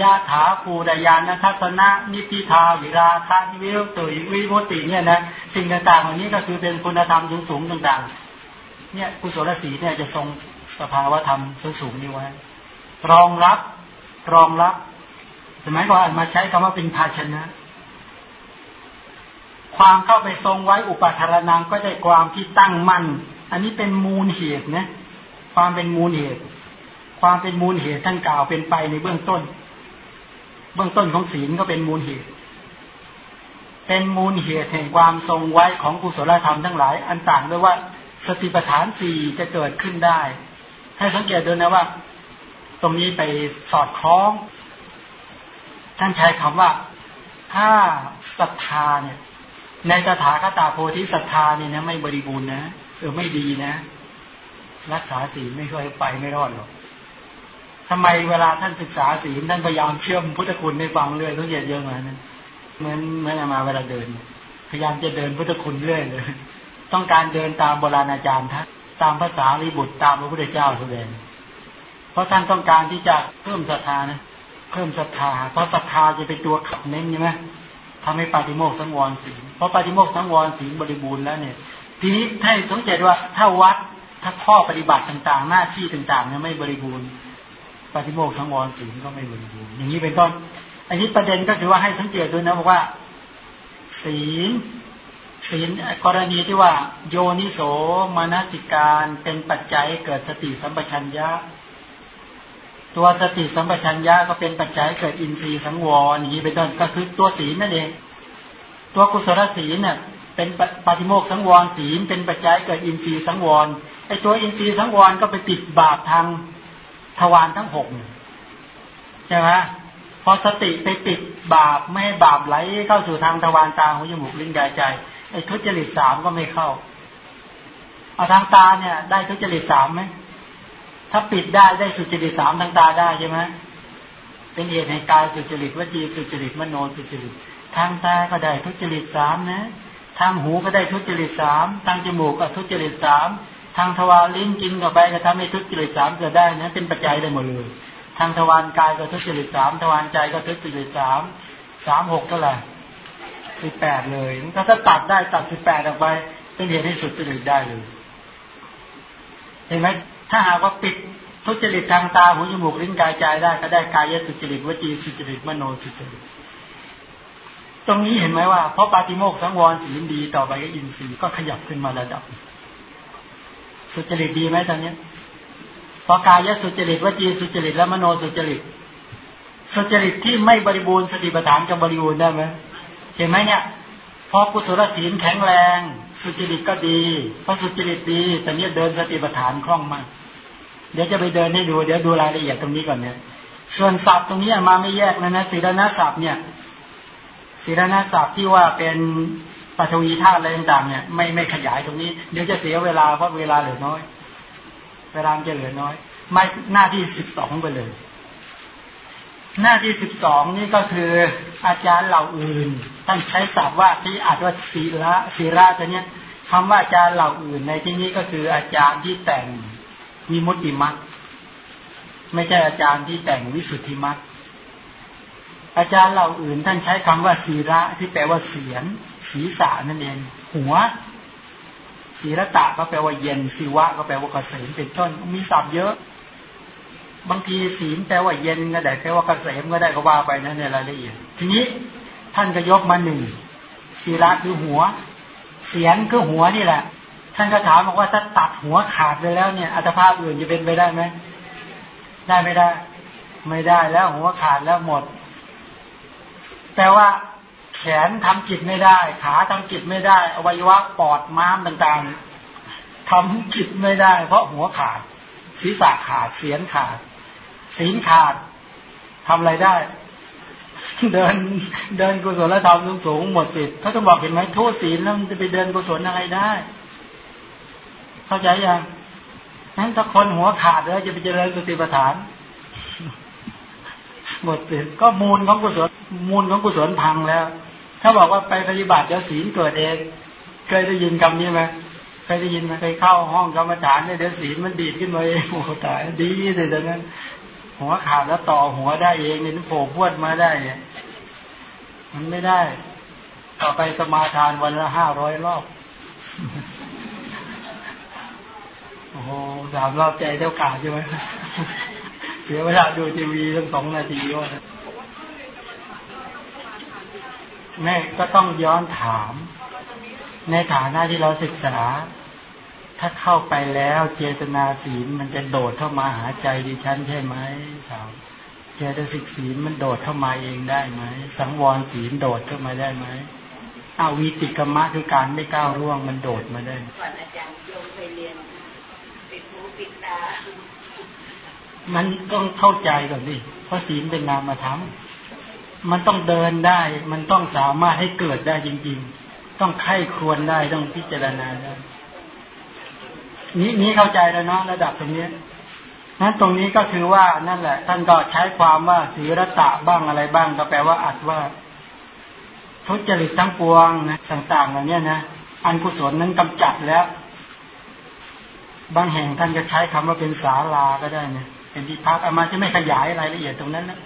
ยาถาภูดยานทัศนะนิพิทาวิราคะวิวตุยวิมุติเนี่ยนะสิ่งต่างๆเหล่านี้ก็คือเป็นคุณธรรมสูงๆต่างๆ เนี่ยกุศลศีลเนี่ยจะทรง สภาวธรรมสูงนี้ไว้ รองรับ รองรับสมัยก่อนมาใช้คำว่าเป็นภาชนะ ความเข้าไปทรงไว้อุปทารนังก็ได้ความที่ตั้งมั่น อันนี้เป็นมูลเหตุนะ ความเป็นมูลเหตุ ความเป็นมูลเหตุท่านกล่าวเป็นไปในเบื้องต้น เบื้องต้นของศีลก็เป็นมูลเหตุ เป็นมูลเหตุแห่งความทรงไว้ของกุศลธรรมทั้งหลาย อันต่างด้วยว่าสติปัฏฐานสี่จะเกิดขึ้นได้ ให้สังเกตดูนะว่า ตรงนี้ไปสอดคล้อง ท่านใช้คำว่าถ้าศรัทธาเนี่ย ในตถาคตาโพธิศรัทธาเนี่ยนะไม่บริบูรณ์นะเออไม่ดีนะ รักษาศีลไม่ค่อยไปไม่รอดหรอกทำไมเวลาท่านศึกษาศีลท่านพยายามเชื่อมพุทธคุณในฟังเรื่อยต้องเยอะเยอะมานั้นเหมือนเหมือนมาเวลาเดิน พยายามจะเดินพุทธคุณเรื่อยเลย ต้องการเดินตามโบราณอาจารย์ท่าน ตามภาษาลิบุตรตามพระพุทธเจ้าแสดง เพราะท่านต้องการที่จะเพิ่มศรัทธานะเพิ่มศรัทธา เพราะศรัทธาจะเป็นตัวขับเน้นใช่ไหมทำให้ปฏิโมกสังวรศีลเพราะปฏิโมกสังวรศีลบริบูรณ์แล้วเนี่ย ทีนี้ให้สังเกตว่าถ้าวัดถ้าข้อปฏิบัติต่างๆ หน้าที่ต่างๆเนี่ยไม่บริบูรณ์ ปฏิโมกสังวรศีลก็ไม่บริบูรณ์อย่างนี้เป็นต้นอันนี้ประเด็นก็คือว่าให้สังเกตด้วยนะบอกว่า ศีล ศีลกรณีที่ว่าโยนิโสมนสิการเป็นปัจจัยเกิดสติสัมปชัญญะ ตัวสติสัมปชัญญะก็เป็นปัจจัยเกิดอินทรีย์สังวรอย่างนี้เป็นต้นก็คือตัวศีลนั่นเอง ตัวกุศลศีลเนี่ยเป็นปฏิโมกสังวรศีลเป็นปัจจัยเกิดอินทรีย์สังวรไอตัวอินทรีย์สังวรก็ไปติดบาปทางทวารทั้งหกใช่ไหม พอสติไปติดบาปไม่ให้บาปไหลเข้าสู่ทางทวารตาหูจมูกลิ้นกายใจไอ้ทุจริตสามก็ไม่เข้า เอาทางตาเนี่ย ได้ทุจริตสามไหมถ้าปิดได้ได้สุจริตสามทางตาได้ใช่ไหมเป็นเหตุในกายสุจริตวจีสุจริตมโนสุจริตทางตาก็ได้ทุจริตสามนะทางหูก็ได้ทุจริตสามทางจมูกก็ทุจริตสามทางทวารลิ้นกินกับไปก็ทำให้ทุจริตสามเกิดได้นะเป็นปัจจัยได้หมดเลย ทางทวารกายก็ทุจริตสามทวารใจก็ทุจริตสามสามหกเท่าไหร่สิบแปดเลยถ้าถ้าตัดได้ตัดสิบแปดออกไปเป็นเหตุให้สุดจริตได้เลย เห็นไหมถ้าหากว่าปิดทุจริตทางตาหูจมูกลิ้นกายใจได้ ก็ได้กายสุจริตวจีสุจริตมโนสุจริตตรงนี้เห็นไหมว่าเพราะปาติโมกสังวรศีลดีต่อไปก็อินทรีย์ก็ขยับขึ้นมาระดับ สุจริตดีไหมตอนนี้ พอกายสุจริตวจีสุจริตและมโนสุจริต สุจริตที่ไม่บริบูรณ์สติปัฏฐานจะบริบูรณ์ได้ไหมเห็นไหมเนี่ยพอกุศลศีลแข็งแรง สุจริตก็ดีพอสุจริตดีแต่เนี้ยเดินสติปัฏฐานคล่องมาก เดี๋ยวจะไปเดินให้ดูเดี๋ยวดูรายละเอียดตรงนี้ก่อนเนี่ย ส่วนศัพท์ตรงนี้มาไม่แยกนะนะศีลนะศัพท์เนี่ยศีลนาศัพท์ที่ว่าเป็นปฐวีธาตุอะไรต่างๆเนี่ยไม่ไม่ขยายตรงนี้ เดี๋ยวจะเสียเวลาเพราะเวลาเหลือน้อย เวลาจะเหลือน้อย ไม่หน้าที่สิบสองไปเลย หน้าที่สิบสองนี่ก็คืออาจารย์เหล่าอื่นท่านใช้ศัพท์ว่าที่อาจว่าศีละศีละตัวเนี้ยคำว่าอาจารย์เหล่าอื่น ในที่นี้ก็คืออาจารย์ที่แต่งมีมุติมักไม่ใช่อาจารย์ที่แต่งวิสุทธิมักอาจารย์เหล่าอื่นท่านใช้คำว่าศีระที่แปลว่าเสียนศีรษะนั่นเอง หัว ศีรตะก็แปลว่าเย็นศีวะก็แปลว่าเกษมเป็นต้นมีศัพท์เยอะ บางทีศีลแปลว่าเย็นก็ได้แปลว่าเกษมก็ได้ก็ว่าไปนั่นในรายละเอียด ทีนี้ท่านก็ยกมาหนึ่งศีระคือหัว เสียนคือหัวนี่แหละ ท่านก็ถามบอกว่าถ้าตัดหัวขาดไปแล้วเนี่ยอัตภาพอื่นจะเป็นไปได้ไหมได้ไม่ได้ ไม่ได้แล้วหัวขาดแล้วหมดแปลว่า แขนทำกิจไม่ได้ ขาทำกิจไม่ได้ อวัยวะปอดม้ามต่างๆทำกิจไม่ได้ เพราะหัวขาด ศีรษะขาดเสียนขาด ศีลขาดทำอะไรได้ เดินเดินกุศลธรรมสูงหมดสิทธิ์เขาจะบอกเห็นไหมโทษศีลแล้วมันจะไปเดินกุศลอะไรได้ เข้าใจยังนั้นถ้าคนหัวขาดแล้วจะไปเจริญสติปัฏฐานหมดสิทธิ์ก็มูลของกุศล มูลของกุศลพังแล้ว ถ้าบอกว่าไปปฏิบัติจะศีลเกิดเองเคยได้ยินคำนี้ไหมเคยได้ยินไหมเคยเข้าห้องกรรมฐานเนี่ยเดี๋ยวศีลมันดีดขึ้นมาเองโอ้ตายดีสิตอนนั้น หัวขาดแล้วต่อหัวได้เองเนี่ยโผล่พวดมาได้เนี่ยมันไม่ได้ ต่อไปสมาทานวันละห้าร้อยรอบโอ้โหสามรอบใจเท่ากาใช่ไหมเสียเวลาดูทีวีตั้งสองนาทีว่า แม่ก็ต้องย้อนถาม ในฐานะที่เราศึกษา ถ้าเข้าไปแล้วเจตนาศีลมันจะโดดเข้ามาหาใจดิฉันใช่ไหมถามเจตสิกศีลมันโดดเข้ามาเองได้ไหมสังวรศีลโดดเข้ามาได้ไหมอาวิติกรรมะคือการไม่ก้าวร่วงมันโดดมาได้ก่อนอาจารย์โยมไปเรียนปิดหูปิดตามันต้องเข้าใจก่อนดิเพราะศีลเป็นนามธรรม มันต้องเดินได้ มันต้องสามารถให้เกิดได้จริง ๆ ต้องไข้ควรได้ต้องพิจารณาได้นี้นี้เข้าใจแล้วเนาะระดับตรงนี้นั้นตรงนี้ก็คือว่านั่นแหละ ท่านก็ใช้ความว่าศีรตะบ้างอะไรบ้าง ก็แปลว่าอัดว่า ทุจริตทั้งปวงนะต่างๆเหล่านี้นะอันกุศลนั้นกำจัดแล้ว บางแห่งท่านจะใช้คำว่าเป็นศาลาก็ได้นะเป็นที่พักอามาจะไม่ขยายรายละเอียดตรงนั้นนะ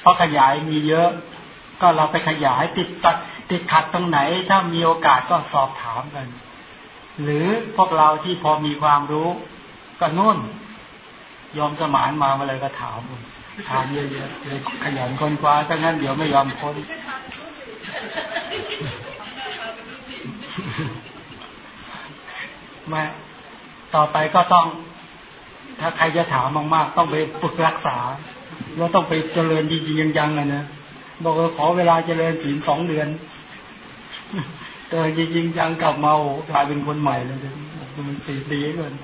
เพราะขยายมีเยอะ ก็เราไปขยายติดตัดติดขัดตรงไหน ถ้ามีโอกาสก็สอบถามกัน หรือพวกเราที่พอมีความรู้ ก็นุ่น ยอมสมานมาเมื่อไรก็ถามถามเยอะๆเลยขยันคนคว้าถ้างั้นเดี๋ยวไม่ยอมพ้นไม่ต่อไปก็ต้อง ถ้าใครจะถามมากๆ ต้องไปฝึกรักษา แล้วต้องไปเจริญจริงๆยังๆเลยนะบอกว่าขอเวลาเจริญศีลสองเดือนเจอจริงๆยังกลับมากลายเป็นคนใหม่เลยมันสี่ปีเกิน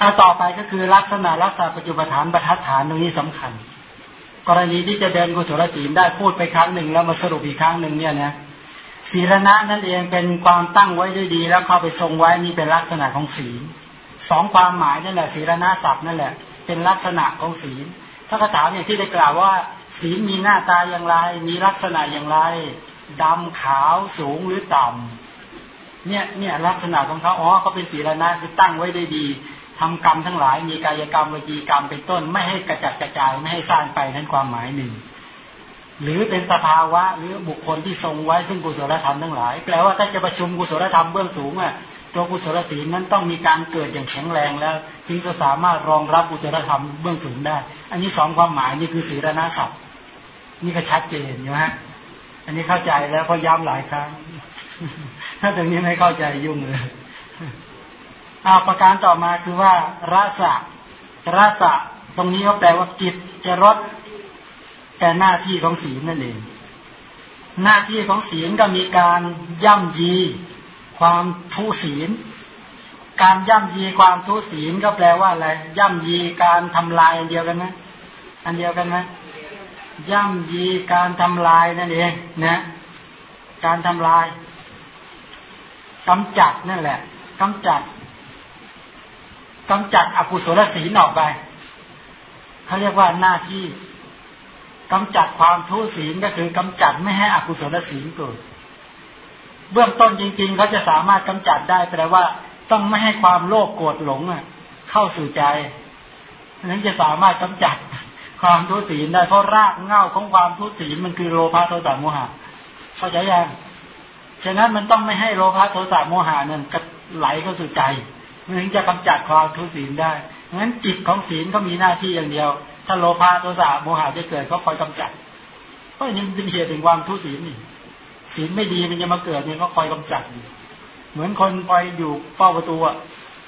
อาต่อไปก็คือลักษณะรักษาปัจจุบันฐานบรรทัดฐานตรงนี้สำคัญ กรณีที่จะเดินกุศลศีลได้พูดไปครั้งหนึ่งแล้วมาสรุปอีกครั้งหนึ่งเนี่ยนะศีลณะนั่นเองเป็นความตั้งไว้ด้วยดี แล้วเข้าไปทรงไว้นี่เป็นลักษณะของศีลสองความหมายนั่นแหละศีลนาศัพท์นั่นแหละ เป็นลักษณะของศีล ถ้าคาถามอย่างที่ได้กล่าวว่า ศีลมีหน้าตาอย่างไร มีลักษณะอย่างไรดำขาวสูงหรือต่ำเนี่ยเนี่ยลักษณะของเขาอ๋อเขาเป็นศีลนะคือตั้งไว้ได้ดีทำกรรมทั้งหลายมีกายกรรมวิจีกรรมเป็นต้น ไม่ให้กระจัดกระจายไม่ให้สร้างไปนั้นความหมายหนึ่ง หรือเป็นสภาวะหรือบุคคลที่ทรงไว้ซึ่งกุศลธรรมทั้งหลาย แปลว่าถ้าจะประชุมกุศลธรรมเบื้องสูงอะ ตัวกุศลศีลนั้นต้องมีการเกิดอย่างแข็งแรงแล้วจึงจะสามารถรองรับกุศลธรรมเบื้องสูงได้ อันนี้สองความหมายนี่คือศีลนาศัพท์นี่ก็ชัดเจนนะฮะอันนี้เข้าใจแล้วพอย้ำหลายครั้ง ถ้าตรงนี้ไม่เข้าใจยุ่งเลยเอาประการต่อมาคือว่ารัศรัศตรงนี้ก็แปลว่ากิจจะรดแต่หน้าที่ของศีลนั่นเองหน้าที่ของศีลก็มีการย่ำยี ความทุศีล การย่ำยีความทุศีลก็แปลว่าอะไร ย่ำยีการทำลายอันเดียวกันไหมอันเดียวกันไหมย่ำยีการทำลายนั่นเองนะการทำลายกำจัดนั่นแหละกำจัดกำจัดอกุศลศีลออกไปเขาเรียกว่าหน้าที่กำจัดความทุศีลก็คือกำจัดไม่ให้อกุศลศีลเกิด เบื้องต้นจริง ๆ เขาจะสามารถกำจัดได้แปลว่า ต้องไม่ให้ความโลภโกรธหลงอะ เข้าสู่ใจนั้นจะสามารถกำจัดความทุศีลได้เพราะรากเง้าของความทุศีลมันคือโลภะโทสะโมหะเข้าใจยังฉะนั้นมันต้องไม่ให้โลภะโทสะโมหะนั่นไหลเข้าสู่ใจมันถึงจะกำจัดความทุศีลได้งั้นจิตของศีลก็มีหน้าที่อย่างเดียว ถ้าโลภะโทสะโมหะจะเกิดเขาคอยกำจัดเพราะนี่เป็นเหตุแห่งความทุศีลนี่ ศีลไม่ดีมันจะมาเกิดเนี่ยก็คอยกำจัดเหมือนคนคอยอยู่เฝ้าประตูอะ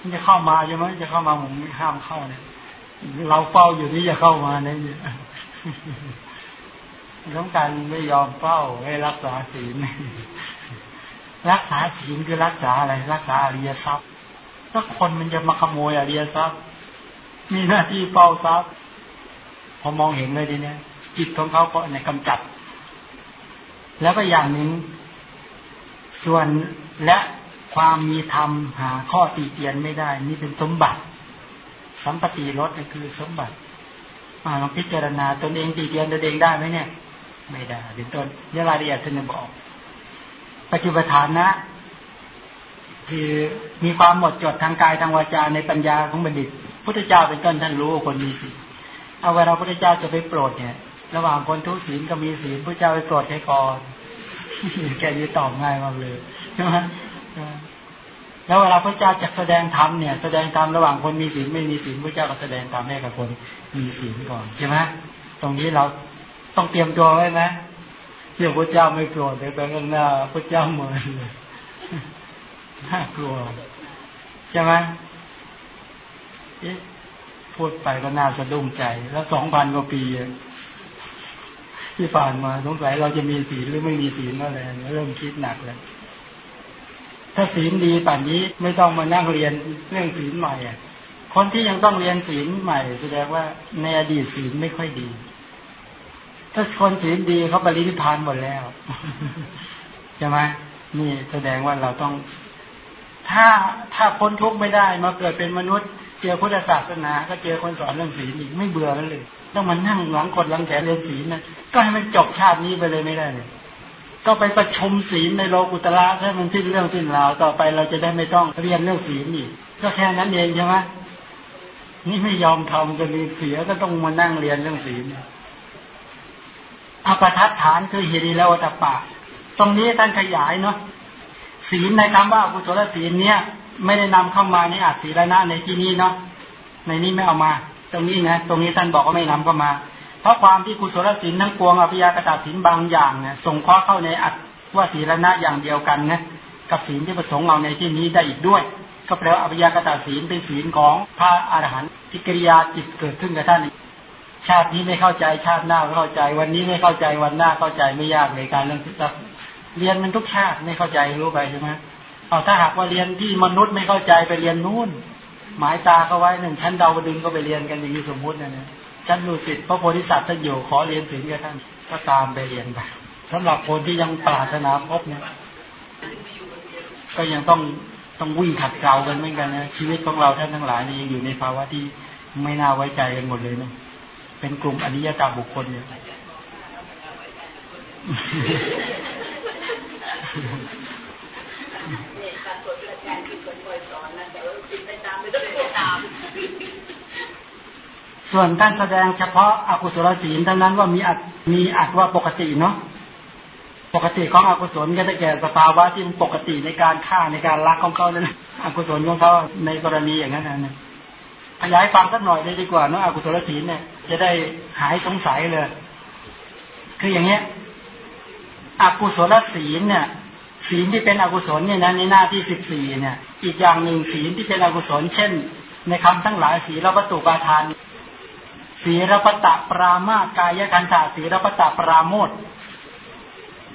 มันจะเข้ามาใช่ไหมจะเข้ามาผมห้ามเข้าเนี่ยเราเฝ้าอยู่นี่จะเข้ามาเนี่ยต้องการไม่ยอมเฝ้าให้รักษาศีลรักษาศีลคือรักษาอะไร รักษาอริยทรัพย์ถ้าคนมันจะมาขโมยอริยทรัพย์ มีหน้าที่เฝ้าทรัพย์พอมองเห็นเลยทีเนี้ยจิตของเขาก็ในกำจัด แล้วก็อย่างหนึ่งส่วนและความมีธรรมหาข้อตีเตียนไม่ได้ นี่เป็นสมบัติ สัมปติรสคือสมบัติลองพิจารณาตนเองตีเตียนตนเองได้ไหมเนี่ย ไม่ได้เป็นต้นเรื่องรายละเอียดท่านบอกปัจจุบันฐานนะ คือมีความหมดจดทางกายทางวาจาในปัญญาของบัณฑิตพุทธเจ้าเป็นต้นท่านรู้คนมีศีลเอาเวลาพุทธเจ้าจะไปโปรดเนี่ย ระหว่างคนทุศีลกับมีศีลพระเจ้าไปโปรดใครก่อนแกนี้ตอบง่ายมากเลยใช่ไหมแล้วเวลาพระเจ้าจะแสดงธรรมเนี่ย แสดงธรรมระหว่างคนมีศีลไม่มีศีลพระเจ้าก็แสดงธรรมให้กับคนมีศีลก่อนใช่ไหมตรงนี้เราต้องเตรียมตัวไว้ไหมเดี๋ยวพระเจ้าไม่โกรธเดี๋ยวไปข้างหน้าพระเจ้าเหมือนน่ากลัวใช่ไหมพูดไปก็น่าสะดุ้งใจ แล้วสองพันกว่าปี ที่ผ่านมาสงสัยเราจะมีศีลหรือไม่มีศีลอะไรเริ่มคิดหนักเลยถ้าศีลดีป่านนี้ไม่ต้องมานั่งเรียนเรื่องศีลใหม่อะคนที่ยังต้องเรียนศีลใหม่ แสดงว่าในอดีตศีลไม่ค่อยดี ถ้าคนศีลดีเขาปรินิพานหมดแล้วใช่ไหมนี่แสดงว่าเราต้อง ถ้าถ้าพ้นทุกข์ไม่ได้มาเกิดเป็นมนุษย์ เจอพุทธศาสนา ก็เจอคนสอนเรื่องศีลอีกไม่เบื่อเลย ต้องมานั่งหลังกดหลังแขนเรียนศีลนะก็ให้มันจบชาตินี้ไปเลยไม่ได้เลยก็ไปประชุมศีลในโลกุตระให้มันสิ้นเรื่องสิ้นราวต่อไปเราจะได้ไม่ต้องเรียนเรื่องศีลอีกก็แค่นั้นเองใช่ไหมนี่ไม่ยอมทำกันเสียก็ต้องมานั่งเรียนเรื่องศีลอปทัดฐานคือฮิริแล้วตปะ ตรงนี้ท่านขยายเนาะศีลในคำว่ากุศลศีลเนี่ย ไม่ได้นำเข้ามาในอาศีลนะในที่นี้เนาะในนี้ไม่เอามา ตรงนี้นะตรงนี้ท่านบอกว่าไม่นำเข้ามา เพราะความที่กุศลศีลทั้งปวงอภิยากตาศีลบางอย่างเนี่ยส่งข้อเข้าในอัตว่าศีลนะอย่างเดียวกันนะกับศีลที่ประสงค์เอาในที่นี้ได้อีกด้วย ก็แปลว่าอภิยากตาศีลเป็นศีลของพระอรหันต์ที่กิริยาจิตเกิดขึ้นกับท่านชาตินี้ไม่เข้าใจชาติหน้าเข้าใจ วันนี้ไม่เข้าใจวันหน้าเข้าใจไม่ยากในการเรื่องเรียนมันทุกชาติไม่เข้าใจรู้ไปใช่ไหมเอาถ้าหากว่าเรียนที่มนุษย์ไม่เข้าใจไปเรียนนู่น หมายตาเขาไว้หนึ่งชั้นดาวดึงก็ไปเรียนกันอย่างนี้สมมุตินะเนี่ยชั้นดูสิทธิ์พระโพธิสัตว์ท่านอยู่ขอเรียนศีลกับท่านก็ตามไปเรียนไปสำหรับคนที่ยังปรารถนาพบเนี่ยก็ยังต้องต้องวิ่งขัดเกลากันเหมือนกันนะชีวิตของเราท่านทั้งหลายนี่ยังอยู่ในภาวะที่ไม่น่าไว้ใจกันหมดเลยนะเป็นกลุ่มอนิยตาบุคคลเนี่ย ส่วนท่านแสดงเฉพาะอากุศลศีลเท่านั้นว่ามีอัดมีอัดว่าปกติเนาะปกติของอกุศลก็จะแก่สภาวะที่มันปกติในการฆ่าในการลักของเขาเนี่ยอกุศลของเขาในกรณีอย่างนั้นนะขยายฟังสักหน่อยเลยดีกว่าเนาะอกุศลศีลเนี่ย จะได้หายสงสัยเลย คืออย่างเงี้ยอกุศลศีลเนี่ยศีลที่เป็นอกุศลเนี่ยนะในหน้าที่สิบสี่เนี่ย อีกอย่างหนึ่งศีลที่เป็นอกุศล เช่น ในคำทั้งหลายศีลประตูปาทาน ศีลปตะปรามากายคันธาศีลปตะปราโมท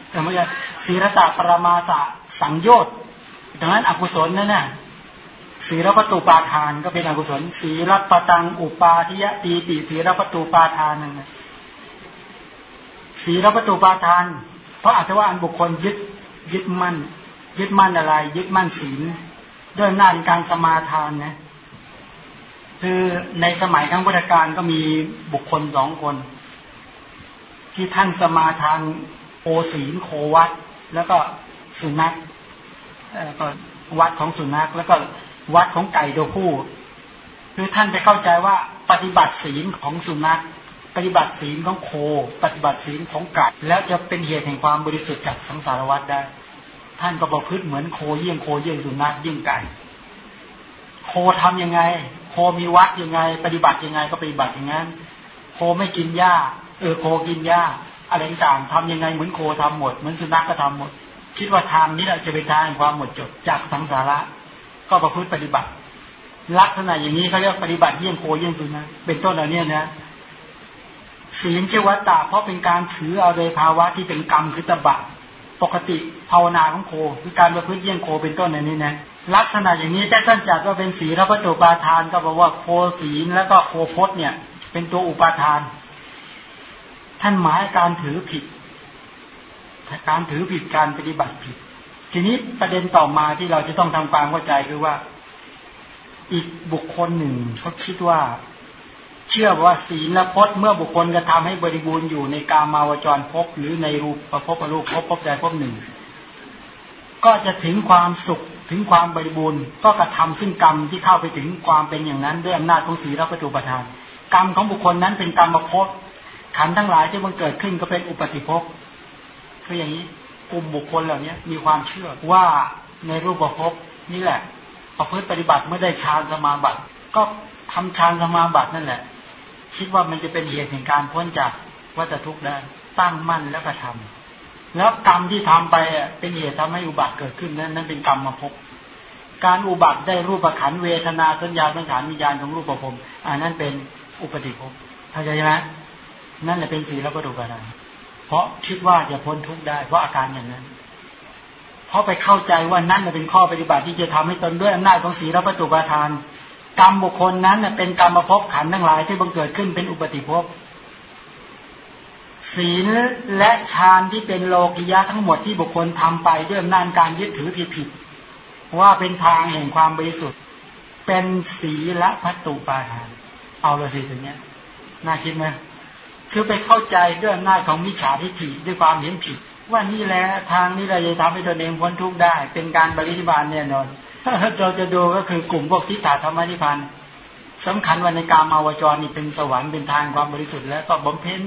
แต่เมื่อศีลตะปรามาสะสังโยชน์ดังนั้นอกุศลนั่นน่ะศีลประตูปาทานก็เป็นอกุศลศีลปตังอุปาทิยตีติศีลประตูปาทานนั่นศีลประตูปาทานเพราะอาจจะว่าอันบุคคลยึดยึดมั่นยึดมั่นอะไร ยึดมั่นศีลด้วยนาจการสมาทานนะ คือในสมัยทั้งพุทธกาลก็มีบุคคลสองคน ที่ท่านสมาทานโอศีลโควัตแล้วก็สุนัขแล้วก็วัดของสุนัขแล้วก็วัดของไก่ตัวผู้คือท่านไปเข้าใจว่าปฏิบัติศีลของสุนัข ปฏิบัติศีลของโค ปฏิบัติศีลของไก่แล้วจะเป็นเหตุแห่งความบริสุทธิ์จากสังสารวัฏได้ ท่านก็ประพฤติเหมือนโคเยี่ยงโคเยี่ยงสุนัขเยี่ยงไก่ โคทํำยังไง โคมีวัดยังไง ปฏิบัติยังไงก็ปฏิบัติอย่างนั้น โคไม่กินหญ้า เออโคกินหญ้าอะไรต่างทำยังไงเหมือนโคทำหมด เหมือนสุนัขก็ทำหมด คิดว่าทางนี้แหละจะเป็นทางแห่งความหมดจดจากสังสาระ ก็ประพฤติปฏิบัติ ลักษณะอย่างนี้เขาเรียกปฏิบัติเยี่ยงโคเยี่ยงสุนัขเป็นต้นเหล่านี้นะศีลเชวัตตาเพราะเป็นการถือเอาโดยภาวะที่เป็นกรรมคือตบะ ปกติภาวนาของโค คือการประพฤติเยี่ยงโคเป็นต้นในนี้นะลักษณะอย่างนี้แต่ท่านจัดว่าเป็นศีลพระตุปาทานก็บอกว่าโคศีลแล้วก็โคพจน์เนี่ย เป็นตัวอุปาทาน ท่านหมายการถือผิดการถือผิดการปฏิบัติผิด ทีนี้ประเด็นต่อมาที่เราจะต้องทำความเข้าใจคือว่า อีกบุคคลหนึ่งเขาคิดว่า เชื่อว่าศีลและพจน์เมื่อบุคคลกระทาให้บริบูรณ์อยู่ในกามาวจรภพหรือในรูปประพบรูปภพภพใดภพหนึ่ง ก็จะถึงความสุขถึงความบริบูรณ์ ก็กระทำซึ่งกรรมที่เข้าไปถึงความเป็นอย่างนั้น ด้วยอำนาจของศีลประตูประทาน กรรมของบุคคลนั้นเป็นกรรมภพขันทั้งหลายที่มันเกิดขึ้นก็เป็นอุปติภพคืออย่างนี้กลุ่มบุคคลเหล่านี้มีความเชื่อว่าในรูปภพนี่แหละประพฤติปฏิบัติเมื่อได้ฌานสมาบัติ ก็ทำฌานสมาบัตินั่นแหละ คิดว่ามันจะเป็นเหตุแห่งการพ้นจากวัฏทุกข์ได้ ตั้งมั่นแล้วก็ทำแล้วกรรมที่ทำไปเป็นเหตุทำให้อุบัติเกิดขึ้นนั้นนั่นเป็นกรรมมาพบการอุบัติได้รูปขันเวทนาสัญญาสังขารวิญญาณของรูปภพอันนั้นเป็นอุปติภพเข้าใจไหมนั่นแหละเป็นสีและประดุกาะเพราะคิดว่าจะพ้นทุกข์ได้ เพราะอาการอย่างนั้น เพราะไปเข้าใจว่านั่นเป็นข้อปฏิบัติที่จะทำให้ตนด้วยอำนาจของสีและประตูประทาน กรรมบุคคลนั้นเป็นกรรมภพขันทั้งหลายที่บังเกิดขึ้นเป็นอุปติภพศีลและฌานที่เป็นโลกิยะทั้งหมดที่บุคคลทำไปด้วยอำนาจการยึดถือผิดผิดว่าเป็นทางแห่งความบริสุทธิ์ เป็นศีละพัตตุปาทานเอาละสิตรงนี้น่าคิดไหมคือไปเข้าใจด้วยอำนาจของมิจฉาทิฏฐิด้วยความเห็นผิด ว่านี่แหละทางนี้เราจะทำให้ตนเองพ้นทุกข์ได้ เป็นการบริบาลแน่นอน เราจะดูก็คือกลุ่มพวกทิฏฐาธรรมนิพพานธ์สำคัญว่าในการมาวจรนี่เป็นสวรรค์เป็นทางความบริสุทธิ์แล้วก็บำเพ็ญ